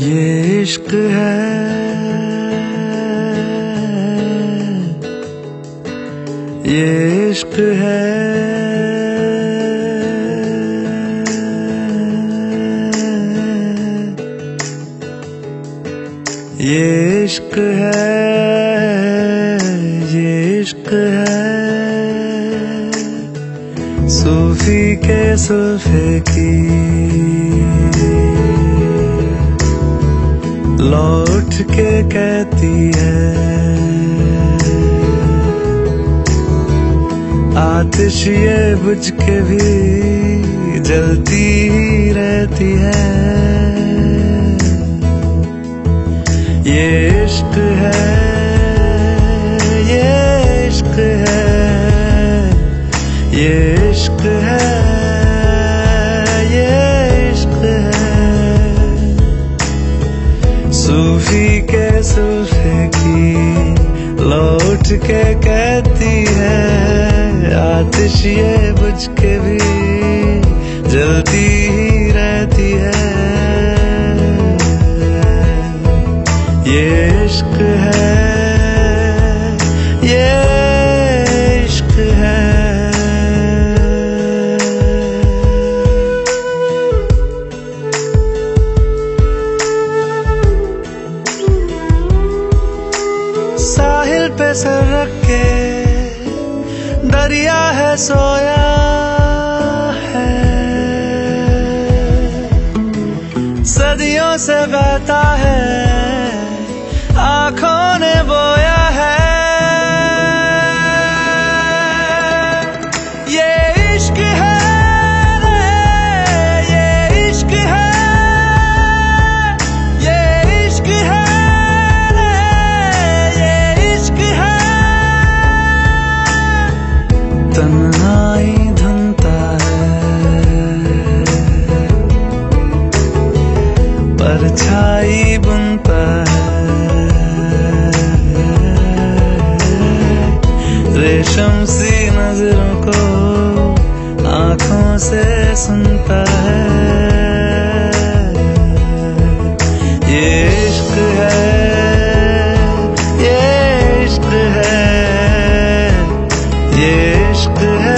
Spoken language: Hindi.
इश्क है। ये इश्क है। ये इश्क है। ये इश्क है। सूफी के सुल्फे की लौट के कहती है। आतिश ये बुझ के भी जलती ही रहती है। ये इश्क है सूफी के सुल्फे की लौट के कहती है, आतिश ये बुझ के भी जलती ही रहती है। ये इश्क है सर रख। के दरिया है सोया है। सदियों से बहता है परछाई बनता है रेशम सी नज़रों को आँखों से सुनता है। ये इश्क है, ये इश्क है, ये इश्क है।